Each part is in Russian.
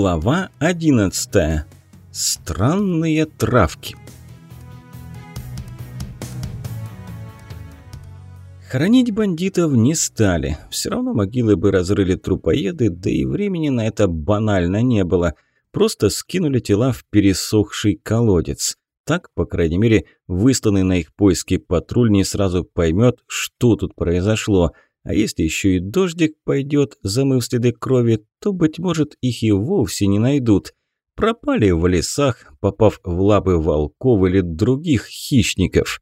Глава 11. Странные травки. Хоронить бандитов не стали. Все равно могилы бы разрыли трупоеды, да и времени на это банально не было. Просто скинули тела в пересохший колодец. Так, по крайней мере, высланный на их поиски патруль не сразу поймет, что тут произошло – а если еще и дождик пойдет, замыв следы крови, то, быть может, их и вовсе не найдут. Пропали в лесах, попав в лапы волков или других хищников.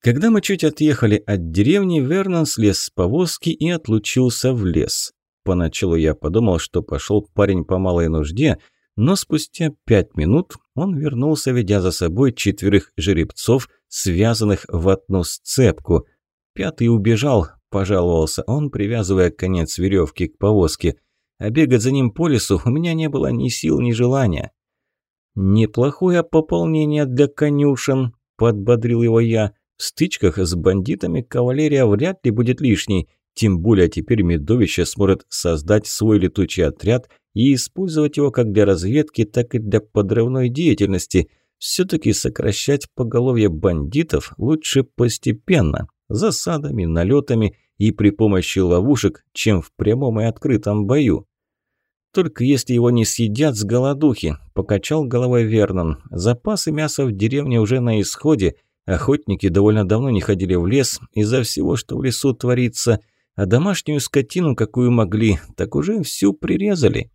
Когда мы чуть отъехали от деревни, Вернон слез с повозки и отлучился в лес. Поначалу я подумал, что пошел парень по малой нужде, но спустя пять минут он вернулся, ведя за собой четверых жеребцов, связанных в одну сцепку. Пятый убежал, пожаловался он, привязывая конец веревки к повозке. А бегать за ним по лесу у меня не было ни сил, ни желания. «Неплохое пополнение для конюшен», – подбодрил его я. «В стычках с бандитами кавалерия вряд ли будет лишней, тем более теперь Медовище сможет создать свой летучий отряд и использовать его как для разведки, так и для подрывной деятельности. Все-таки сокращать поголовье бандитов лучше постепенно, засадами, налетами и при помощи ловушек, чем в прямом и открытом бою. Только если его не съедят с голодухи, покачал головой Вернон. Запасы мяса в деревне уже на исходе. Охотники довольно давно не ходили в лес из-за всего, что в лесу творится, а домашнюю скотину, какую могли, так уже всю прирезали.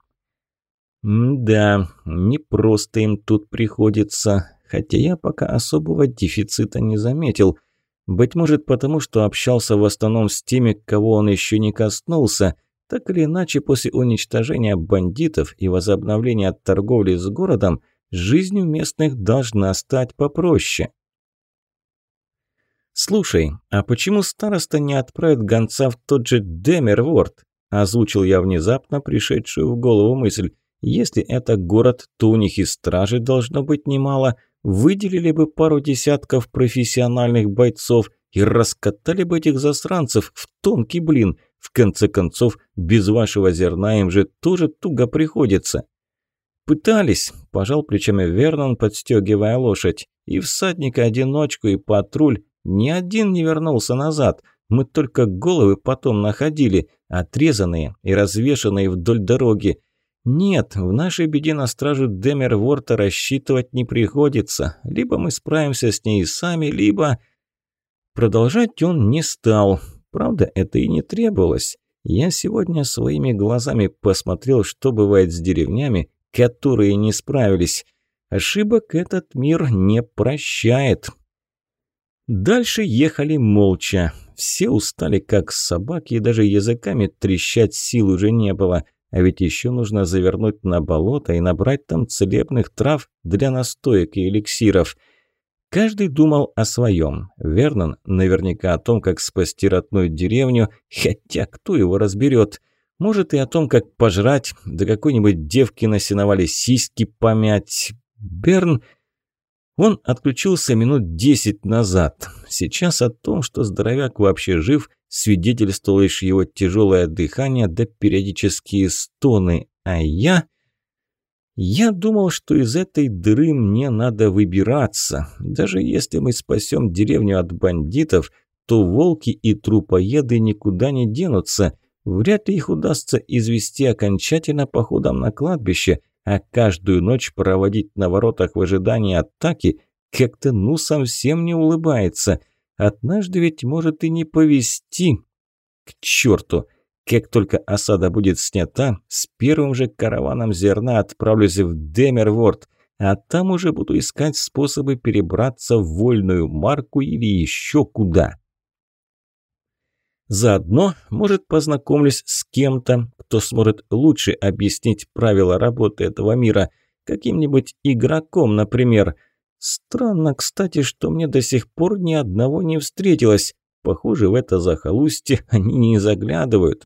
да, не просто им тут приходится, хотя я пока особого дефицита не заметил – быть может потому, что общался в основном с теми, кого он еще не коснулся. Так или иначе, после уничтожения бандитов и возобновления торговли с городом, жизнь у местных должна стать попроще. «Слушай, а почему староста не отправит гонца в тот же Демерворд?» – озвучил я внезапно пришедшую в голову мысль. «Если это город, то у них и стражи должно быть немало – выделили бы пару десятков профессиональных бойцов и раскатали бы этих засранцев в тонкий блин. В конце концов, без вашего зерна им же тоже туго приходится. Пытались, пожал плечами Вернон, подстегивая лошадь. И всадника-одиночку, и патруль. Ни один не вернулся назад. Мы только головы потом находили, отрезанные и развешанные вдоль дороги. «Нет, в нашей беде на стражу Демерворта рассчитывать не приходится. Либо мы справимся с ней сами, либо...» Продолжать он не стал. Правда, это и не требовалось. Я сегодня своими глазами посмотрел, что бывает с деревнями, которые не справились. Ошибок этот мир не прощает. Дальше ехали молча. Все устали, как собаки, и даже языками трещать сил уже не было – а ведь еще нужно завернуть на болото и набрать там целебных трав для настоек и эликсиров. Каждый думал о своем. Вернон наверняка о том, как спасти родную деревню, хотя кто его разберет. Может и о том, как пожрать, да какой-нибудь девки на сеновале сиськи помять. Берн он отключился минут десять назад. Сейчас о том, что здоровяк вообще жив, свидетельствовало лишь его тяжелое дыхание да периодические стоны. А я... Я думал, что из этой дыры мне надо выбираться. Даже если мы спасем деревню от бандитов, то волки и трупоеды никуда не денутся. Вряд ли их удастся извести окончательно походом на кладбище – а каждую ночь проводить на воротах в ожидании атаки как-то ну совсем не улыбается. Однажды ведь может и не повести. К черту! Как только осада будет снята, с первым же караваном зерна отправлюсь в Демерворд, а там уже буду искать способы перебраться в вольную марку или еще куда. Заодно, может, познакомлюсь с кем-то, кто сможет лучше объяснить правила работы этого мира, каким-нибудь игроком, например. Странно, кстати, что мне до сих пор ни одного не встретилось. Похоже, в это захолустье они не заглядывают.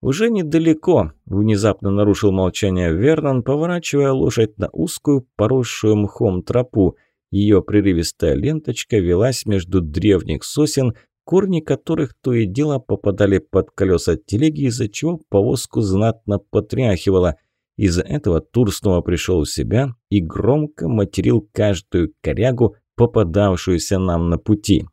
«Уже недалеко», – внезапно нарушил молчание Вернон, поворачивая лошадь на узкую, поросшую мхом тропу. Ее прерывистая ленточка велась между древних сосен, корни которых то и дело попадали под колеса телеги, из-за чего повозку знатно потряхивало. Из-за этого Тур снова пришел в себя и громко материл каждую корягу, попадавшуюся нам на пути.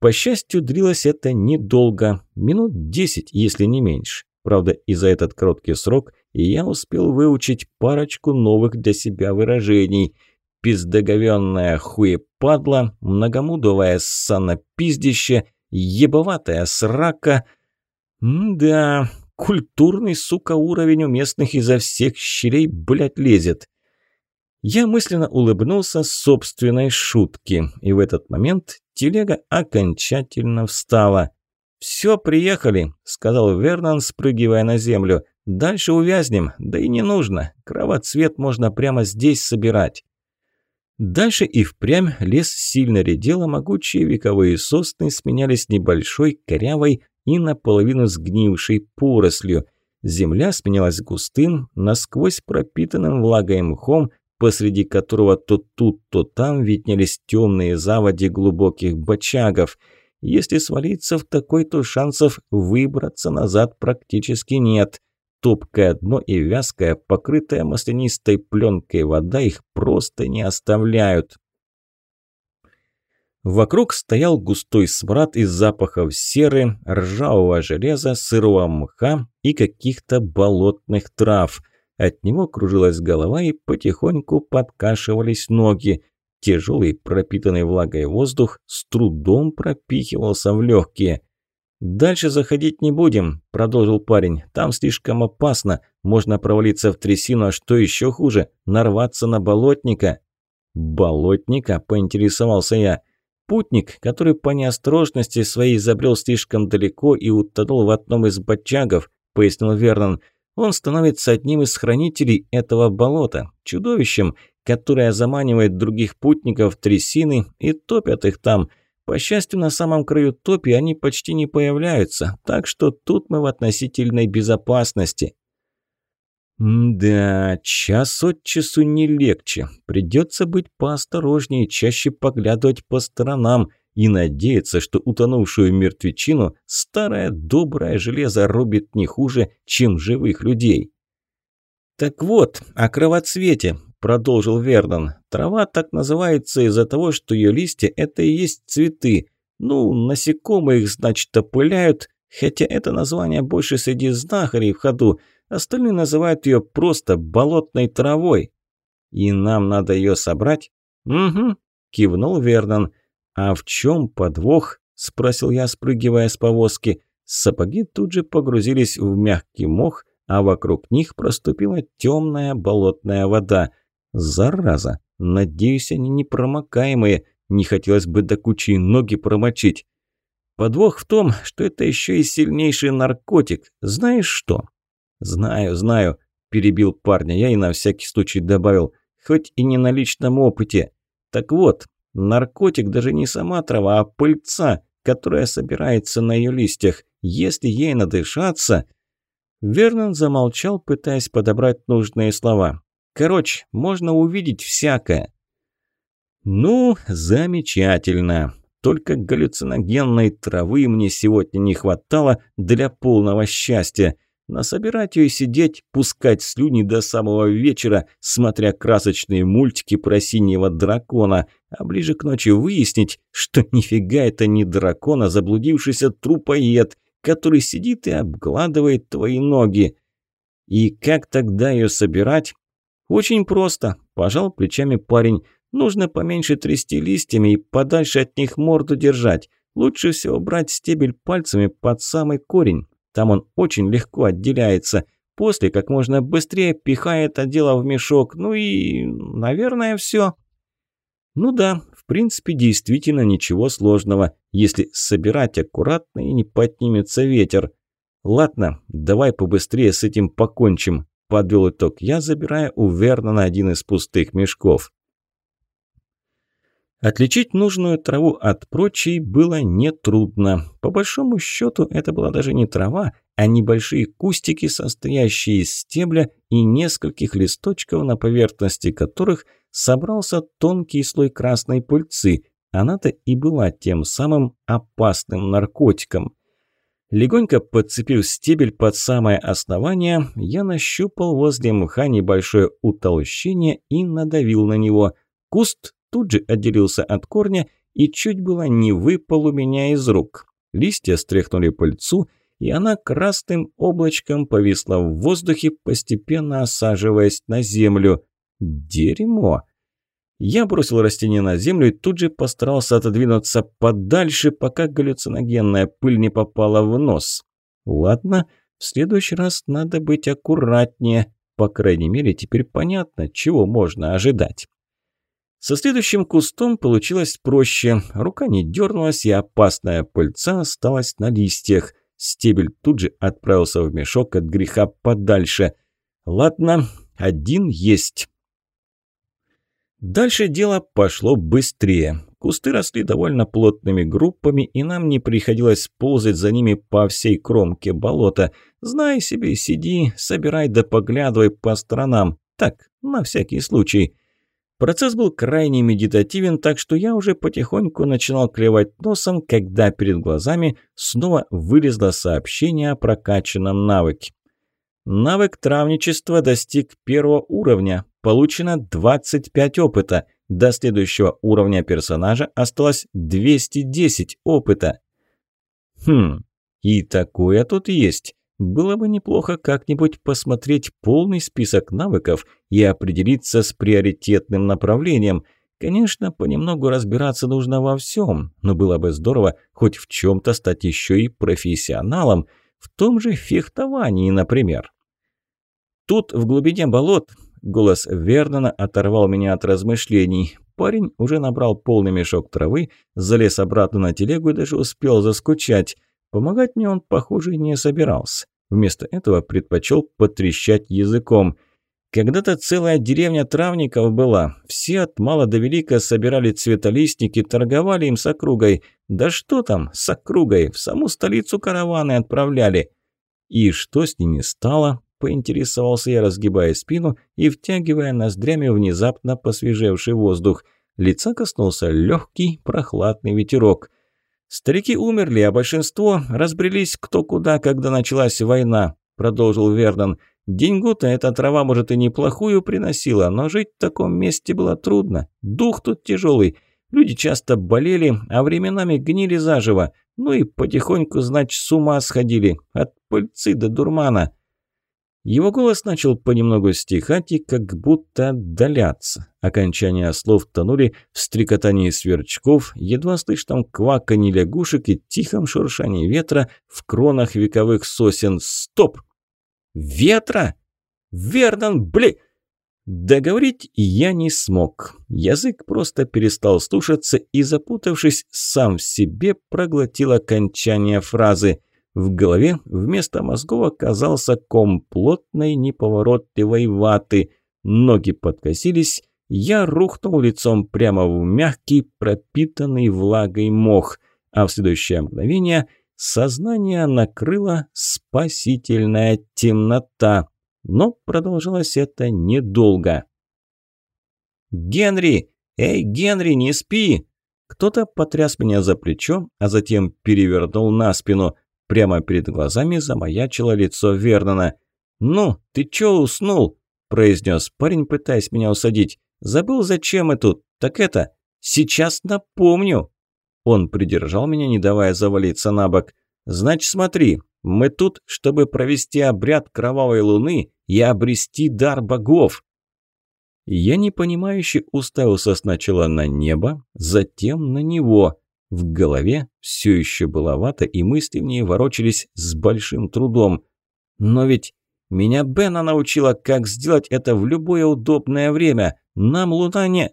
По счастью, дрилось это недолго, минут десять, если не меньше. Правда, и за этот короткий срок я успел выучить парочку новых для себя выражений. Пиздоговенная хуепадла, многомудовая ссанопиздище, ебоватая срака. М да, культурный, сука, уровень у местных изо всех щелей, блядь, лезет. Я мысленно улыбнулся собственной шутке, и в этот момент телега окончательно встала. «Все, приехали», – сказал Вернон, спрыгивая на землю. «Дальше увязнем, да и не нужно. Кровоцвет можно прямо здесь собирать». Дальше и впрямь лес сильно редел, а могучие вековые сосны сменялись небольшой, корявой и наполовину сгнившей порослью. Земля сменялась густым, насквозь пропитанным влагой мхом, посреди которого то тут, то там виднелись темные заводи глубоких бочагов – если свалиться в такой, то шансов выбраться назад практически нет. Топкое дно и вязкая, покрытая маслянистой пленкой вода их просто не оставляют. Вокруг стоял густой смрад из запахов серы, ржавого железа, сырого мха и каких-то болотных трав. От него кружилась голова и потихоньку подкашивались ноги. Тяжелый, пропитанный влагой воздух с трудом пропихивался в легкие. «Дальше заходить не будем», – продолжил парень. «Там слишком опасно. Можно провалиться в трясину, а что еще хуже – нарваться на болотника». «Болотника?» – поинтересовался я. «Путник, который по неосторожности своей забрел слишком далеко и утонул в одном из бочагов», – пояснил Вернон. «Он становится одним из хранителей этого болота, чудовищем, которая заманивает других путников в трясины и топят их там. По счастью, на самом краю топи они почти не появляются, так что тут мы в относительной безопасности. «Да, час от часу не легче. Придется быть поосторожнее, чаще поглядывать по сторонам и надеяться, что утонувшую мертвечину старое доброе железо рубит не хуже, чем живых людей». «Так вот, о кровоцвете продолжил Вернон. «Трава так называется из-за того, что ее листья – это и есть цветы. Ну, насекомые их, значит, опыляют, хотя это название больше среди знахарей в ходу. Остальные называют ее просто болотной травой. И нам надо ее собрать?» «Угу», – кивнул Вернон. «А в чем подвох?» – спросил я, спрыгивая с повозки. Сапоги тут же погрузились в мягкий мох, а вокруг них проступила темная болотная вода – Зараза! Надеюсь, они непромокаемые. Не хотелось бы до кучи ноги промочить. Подвох в том, что это еще и сильнейший наркотик. Знаешь что? Знаю, знаю, перебил парня я и на всякий случай добавил, хоть и не на личном опыте. Так вот, наркотик даже не сама трава, а пыльца, которая собирается на ее листьях. Если ей надышаться... Вернон замолчал, пытаясь подобрать нужные слова. Короче, можно увидеть всякое. Ну, замечательно. Только галлюциногенной травы мне сегодня не хватало для полного счастья. Насобирать ее сидеть, пускать слюни до самого вечера, смотря красочные мультики про синего дракона, а ближе к ночи выяснить, что нифига это не дракон, а заблудившийся трупоед, который сидит и обгладывает твои ноги. И как тогда ее собирать? «Очень просто», – пожал плечами парень. «Нужно поменьше трясти листьями и подальше от них морду держать. Лучше всего брать стебель пальцами под самый корень. Там он очень легко отделяется. После как можно быстрее пихает это дело в мешок. Ну и, наверное, все. Ну да, в принципе, действительно ничего сложного, если собирать аккуратно и не поднимется ветер. Ладно, давай побыстрее с этим покончим. Подвел итог я, забирая у Вернона один из пустых мешков. Отличить нужную траву от прочей было нетрудно. По большому счету, это была даже не трава, а небольшие кустики, состоящие из стебля и нескольких листочков, на поверхности которых собрался тонкий слой красной пыльцы. Она-то и была тем самым опасным наркотиком. Легонько подцепив стебель под самое основание, я нащупал возле мха небольшое утолщение и надавил на него. Куст тут же отделился от корня и чуть было не выпал у меня из рук. Листья стряхнули пыльцу, и она красным облачком повисла в воздухе, постепенно осаживаясь на землю. Дерьмо! Я бросил растение на землю и тут же постарался отодвинуться подальше, пока галлюциногенная пыль не попала в нос. Ладно, в следующий раз надо быть аккуратнее. По крайней мере, теперь понятно, чего можно ожидать. Со следующим кустом получилось проще. Рука не дернулась, и опасная пыльца осталась на листьях. Стебель тут же отправился в мешок от греха подальше. Ладно, один есть. Дальше дело пошло быстрее. Кусты росли довольно плотными группами, и нам не приходилось ползать за ними по всей кромке болота. Знай себе, сиди, собирай да поглядывай по сторонам. Так, на всякий случай. Процесс был крайне медитативен, так что я уже потихоньку начинал клевать носом, когда перед глазами снова вылезло сообщение о прокачанном навыке. Навык травничества достиг первого уровня. Получено 25 опыта. До следующего уровня персонажа осталось 210 опыта. Хм, и такое тут есть. Было бы неплохо как-нибудь посмотреть полный список навыков и определиться с приоритетным направлением. Конечно, понемногу разбираться нужно во всем, но было бы здорово хоть в чем-то стать еще и профессионалом, в том же фехтовании, например. Тут, в глубине болот, Голос Вернона оторвал меня от размышлений. Парень уже набрал полный мешок травы, залез обратно на телегу и даже успел заскучать. Помогать мне он, похоже, не собирался. Вместо этого предпочел потрещать языком. Когда-то целая деревня травников была. Все от мала до велика собирали цветолистники, торговали им с округой. Да что там, с округой, в саму столицу караваны отправляли. И что с ними стало, поинтересовался я, разгибая спину и втягивая ноздрями внезапно посвежевший воздух. Лица коснулся легкий прохладный ветерок. «Старики умерли, а большинство разбрелись кто куда, когда началась война», – продолжил Вернон. «Деньгу-то эта трава, может, и неплохую приносила, но жить в таком месте было трудно. Дух тут тяжелый. Люди часто болели, а временами гнили заживо. Ну и потихоньку, значит, с ума сходили. От пыльцы до дурмана». Его голос начал понемногу стихать и как будто отдаляться. Окончания слов тонули в стрекотании сверчков, едва слышном кваканье лягушек и тихом шуршании ветра в кронах вековых сосен. Стоп! Ветра? Вернон, бли... Договорить я не смог. Язык просто перестал слушаться и, запутавшись сам в себе, проглотил окончание фразы – в голове вместо мозгов оказался ком плотной неповоротливой ваты. Ноги подкосились, я рухнул лицом прямо в мягкий, пропитанный влагой мох, а в следующее мгновение сознание накрыла спасительная темнота. Но продолжалось это недолго. «Генри! Эй, Генри, не спи!» Кто-то потряс меня за плечо, а затем перевернул на спину. Прямо перед глазами замаячило лицо Вернона. «Ну, ты чё уснул?» – произнес парень, пытаясь меня усадить. «Забыл, зачем мы тут? Так это, сейчас напомню!» Он придержал меня, не давая завалиться на бок. «Значит, смотри, мы тут, чтобы провести обряд кровавой луны и обрести дар богов!» Я непонимающе уставился сначала на небо, затем на него. В голове все еще была вата, и мысли в ней ворочались с большим трудом. Но ведь меня Бена научила, как сделать это в любое удобное время. Нам луна не...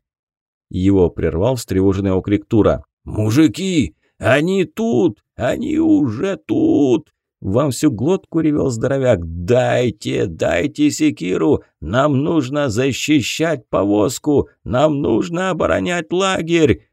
Его прервал встревоженный окрик Тура. «Мужики! Они тут! Они уже тут!» Вам всю глотку ревел здоровяк. «Дайте, дайте секиру! Нам нужно защищать повозку! Нам нужно оборонять лагерь!»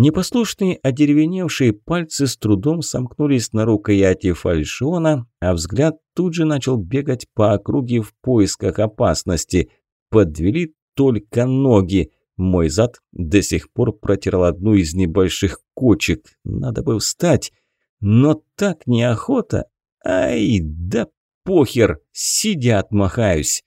Непослушные, одеревеневшие пальцы с трудом сомкнулись на рукояти фальшиона, а взгляд тут же начал бегать по округе в поисках опасности. Подвели только ноги. Мой зад до сих пор протирал одну из небольших кочек. Надо бы встать. Но так неохота. Ай, да похер, сидят, махаюсь.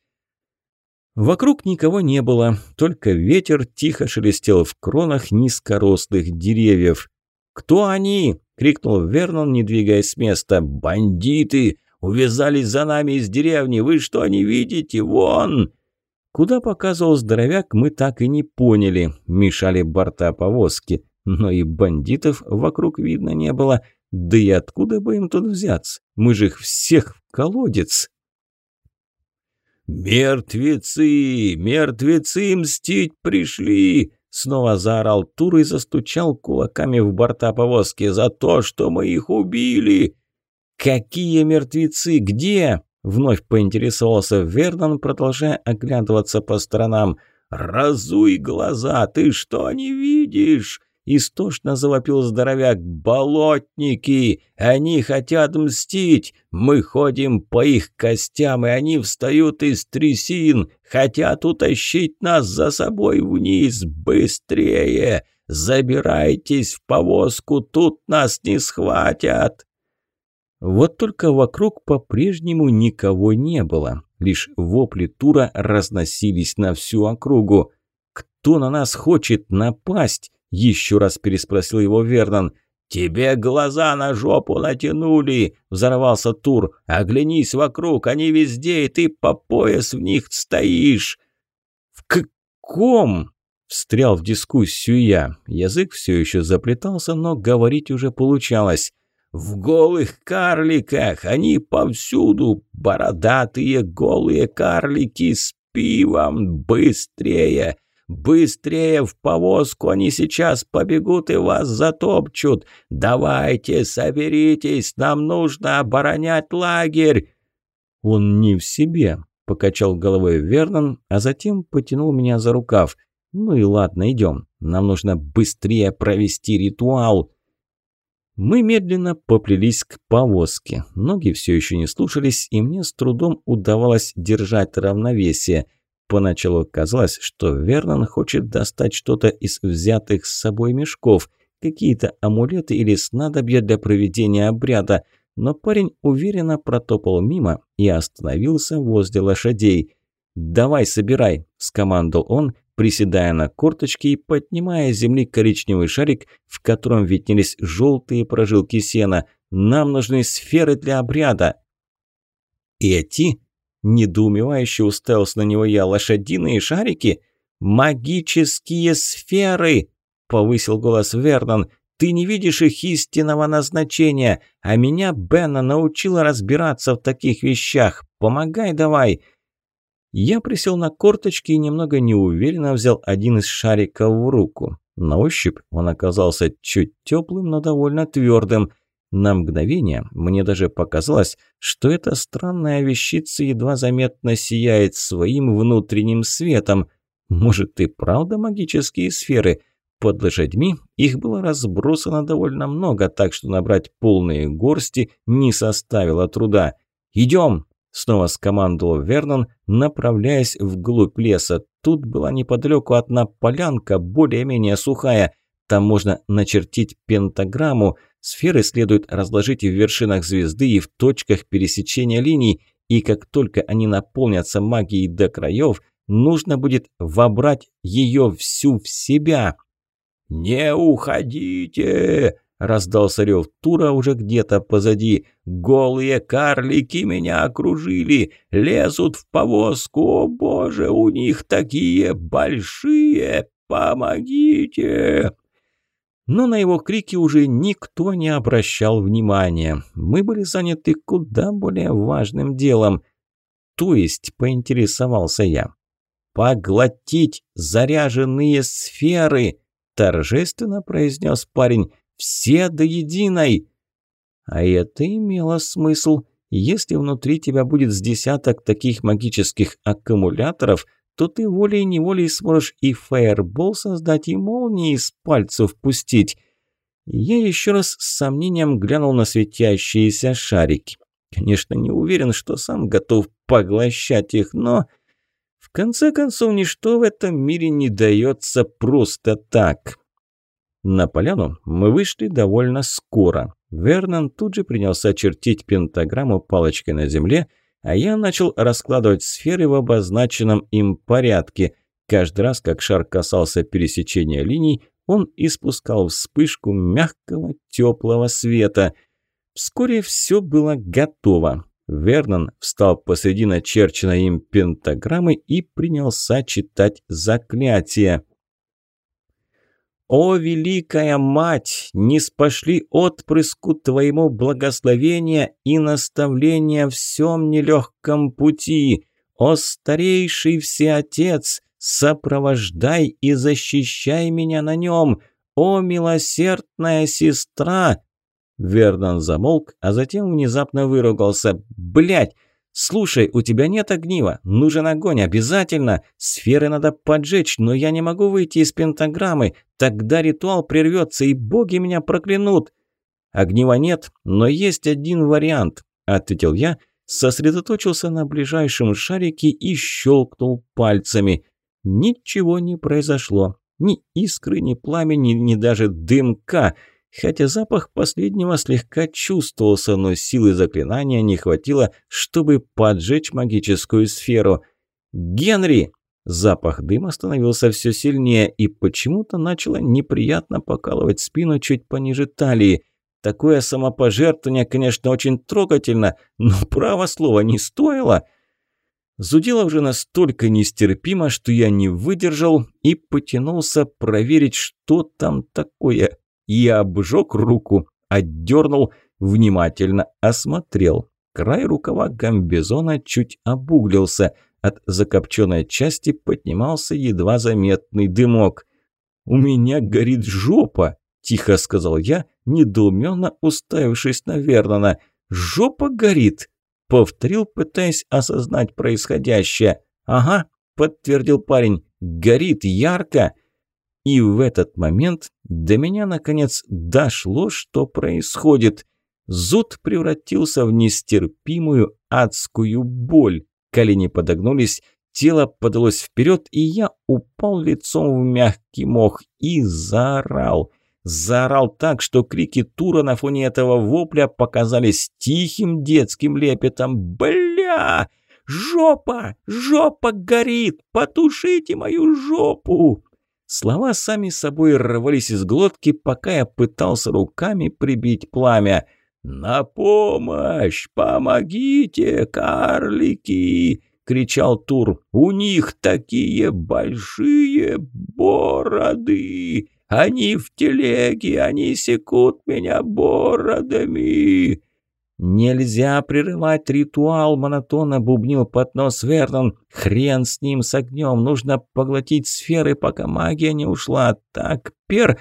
Вокруг никого не было, только ветер тихо шелестел в кронах низкорослых деревьев. «Кто они?» – крикнул Вернон, не двигаясь с места. «Бандиты! Увязались за нами из деревни! Вы что не видите? Вон!» Куда показывал здоровяк, мы так и не поняли. Мешали борта повозки. Но и бандитов вокруг видно не было. Да и откуда бы им тут взяться? Мы же их всех в колодец. «Мертвецы! Мертвецы мстить пришли!» Снова заорал Тур и застучал кулаками в борта повозки за то, что мы их убили. «Какие мертвецы? Где?» Вновь поинтересовался Вернон, продолжая оглядываться по сторонам. «Разуй глаза! Ты что не видишь?» Истошно завопил здоровяк. «Болотники! Они хотят мстить! Мы ходим по их костям, и они встают из трясин! Хотят утащить нас за собой вниз! Быстрее! Забирайтесь в повозку, тут нас не схватят!» Вот только вокруг по-прежнему никого не было. Лишь вопли Тура разносились на всю округу. «Кто на нас хочет напасть?» – еще раз переспросил его Вернон. «Тебе глаза на жопу натянули!» – взорвался Тур. «Оглянись вокруг, они везде, и ты по пояс в них стоишь!» «В каком?» – встрял в дискуссию я. Язык все еще заплетался, но говорить уже получалось. В голых карликах они повсюду, бородатые голые карлики с пивом, быстрее, быстрее в повозку, они сейчас побегут и вас затопчут. Давайте, соберитесь, нам нужно оборонять лагерь. Он не в себе, покачал головой Вернон, а затем потянул меня за рукав. Ну и ладно, идем, нам нужно быстрее провести ритуал. Мы медленно поплелись к повозке. Ноги все еще не слушались, и мне с трудом удавалось держать равновесие. Поначалу казалось, что Вернон хочет достать что-то из взятых с собой мешков, какие-то амулеты или снадобья для проведения обряда, но парень уверенно протопал мимо и остановился возле лошадей. «Давай, собирай!» – скомандовал он, приседая на корточки и поднимая с земли коричневый шарик, в котором виднелись желтые прожилки сена. «Нам нужны сферы для обряда!» «Эти?» – недоумевающе уставился на него я. «Лошадиные шарики?» «Магические сферы!» – повысил голос Вернон. «Ты не видишь их истинного назначения, а меня Бенна научила разбираться в таких вещах. Помогай давай!» Я присел на корточки и немного неуверенно взял один из шариков в руку. На ощупь он оказался чуть теплым, но довольно твердым. На мгновение мне даже показалось, что эта странная вещица едва заметно сияет своим внутренним светом. Может и правда магические сферы? Под лошадьми их было разбросано довольно много, так что набрать полные горсти не составило труда. «Идем!» Снова скомандовал Вернон, направляясь вглубь леса. Тут была неподалеку одна полянка, более-менее сухая. Там можно начертить пентаграмму. Сферы следует разложить в вершинах звезды и в точках пересечения линий. И как только они наполнятся магией до краев, нужно будет вобрать ее всю в себя. «Не уходите!» Раздался рев Тура уже где-то позади. «Голые карлики меня окружили! Лезут в повозку! О боже, у них такие большие! Помогите!» Но на его крики уже никто не обращал внимания. Мы были заняты куда более важным делом. То есть, поинтересовался я. «Поглотить заряженные сферы!» торжественно произнес парень. Все до единой. А это имело смысл. Если внутри тебя будет с десяток таких магических аккумуляторов, то ты волей-неволей сможешь и фаербол создать, и молнии из пальцев пустить. Я еще раз с сомнением глянул на светящиеся шарики. Конечно, не уверен, что сам готов поглощать их, но... В конце концов, ничто в этом мире не дается просто так. На поляну мы вышли довольно скоро. Вернон тут же принялся чертить пентаграмму палочкой на земле, а я начал раскладывать сферы в обозначенном им порядке. Каждый раз, как шар касался пересечения линий, он испускал вспышку мягкого теплого света. Вскоре все было готово. Вернон встал посреди начерченной им пентаграммы и принялся читать заклятие. «О, Великая Мать, не спошли отпрыску Твоему благословения и наставления всем нелегком пути! О, старейший Всеотец, сопровождай и защищай меня на нем! О, милосердная сестра!» Вернон замолк, а затем внезапно выругался. «Блядь! «Слушай, у тебя нет огнива. Нужен огонь, обязательно. Сферы надо поджечь, но я не могу выйти из пентаграммы. Тогда ритуал прервется, и боги меня проклянут». «Огнива нет, но есть один вариант», – ответил я, сосредоточился на ближайшем шарике и щелкнул пальцами. Ничего не произошло. Ни искры, ни пламени, ни даже дымка – Хотя запах последнего слегка чувствовался, но силы заклинания не хватило, чтобы поджечь магическую сферу. «Генри!» Запах дыма становился все сильнее и почему-то начало неприятно покалывать спину чуть пониже талии. Такое самопожертвование, конечно, очень трогательно, но право слова не стоило. Зудило уже настолько нестерпимо, что я не выдержал и потянулся проверить, что там такое и обжег руку, отдернул, внимательно осмотрел. Край рукава гамбизона чуть обуглился. От закопченной части поднимался едва заметный дымок. «У меня горит жопа!» – тихо сказал я, недоуменно уставившись на Вернона. «Жопа горит!» – повторил, пытаясь осознать происходящее. «Ага», – подтвердил парень, – «горит ярко!» И в этот момент до меня, наконец, дошло, что происходит. Зуд превратился в нестерпимую адскую боль. Колени подогнулись, тело подалось вперед, и я упал лицом в мягкий мох и заорал. Заорал так, что крики Тура на фоне этого вопля показались тихим детским лепетом. «Бля! Жопа! Жопа горит! Потушите мою жопу!» Слова сами собой рвались из глотки, пока я пытался руками прибить пламя. «На помощь! Помогите, карлики!» — кричал Тур. «У них такие большие бороды! Они в телеге, они секут меня бородами!» «Нельзя прерывать ритуал», – монотонно бубнил под нос Вернон. «Хрен с ним, с огнем, нужно поглотить сферы, пока магия не ушла. Так, пер...»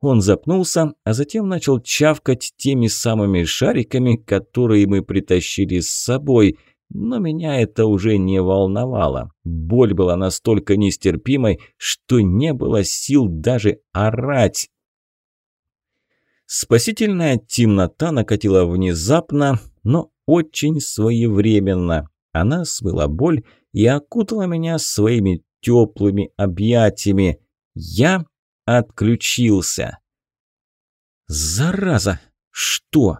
Он запнулся, а затем начал чавкать теми самыми шариками, которые мы притащили с собой. Но меня это уже не волновало. Боль была настолько нестерпимой, что не было сил даже орать. Спасительная темнота накатила внезапно, но очень своевременно. Она смыла боль и окутала меня своими теплыми объятиями. Я отключился. «Зараза! Что?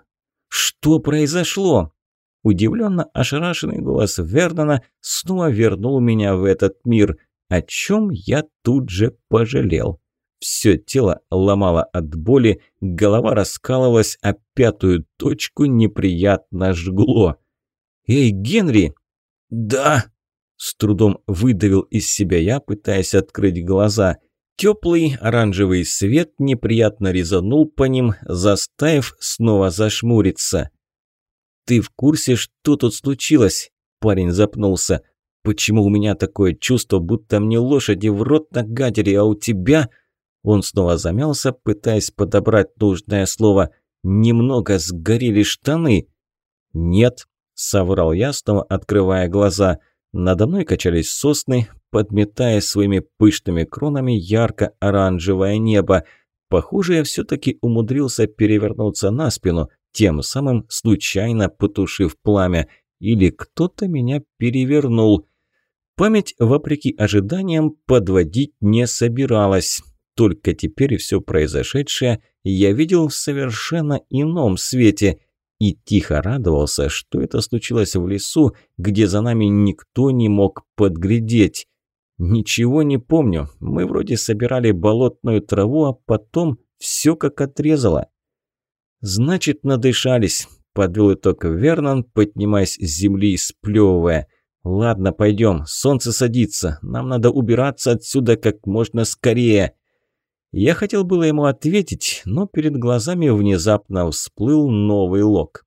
Что произошло?» Удивленно ошарашенный голос Вернона снова вернул меня в этот мир, о чем я тут же пожалел. Все тело ломало от боли, голова раскалывалась, а пятую точку неприятно жгло. «Эй, Генри!» «Да!» С трудом выдавил из себя я, пытаясь открыть глаза. Теплый оранжевый свет неприятно резанул по ним, заставив снова зашмуриться. «Ты в курсе, что тут случилось?» Парень запнулся. «Почему у меня такое чувство, будто мне лошади в рот нагадили, а у тебя...» Он снова замялся, пытаясь подобрать нужное слово. «Немного сгорели штаны». «Нет», – соврал я, снова открывая глаза. Надо мной качались сосны, подметая своими пышными кронами ярко-оранжевое небо. Похоже, я все-таки умудрился перевернуться на спину, тем самым случайно потушив пламя. Или кто-то меня перевернул. Память, вопреки ожиданиям, подводить не собиралась. Только теперь все произошедшее я видел в совершенно ином свете и тихо радовался, что это случилось в лесу, где за нами никто не мог подглядеть. Ничего не помню, мы вроде собирали болотную траву, а потом все как отрезало. Значит, надышались, подвел итог Вернон, поднимаясь с земли и сплевывая. «Ладно, пойдем, солнце садится, нам надо убираться отсюда как можно скорее». Я хотел было ему ответить, но перед глазами внезапно всплыл новый лог.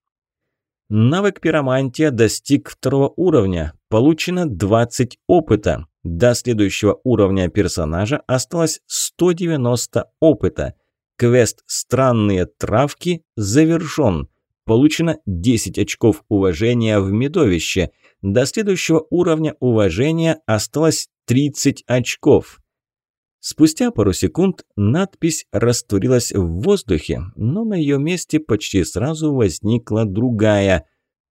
Навык пиромантия достиг второго уровня. Получено 20 опыта. До следующего уровня персонажа осталось 190 опыта. Квест «Странные травки» завершен. Получено 10 очков уважения в медовище. До следующего уровня уважения осталось 30 очков. Спустя пару секунд надпись растворилась в воздухе, но на ее месте почти сразу возникла другая.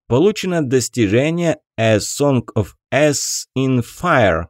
Получено достижение «A Song of S in Fire».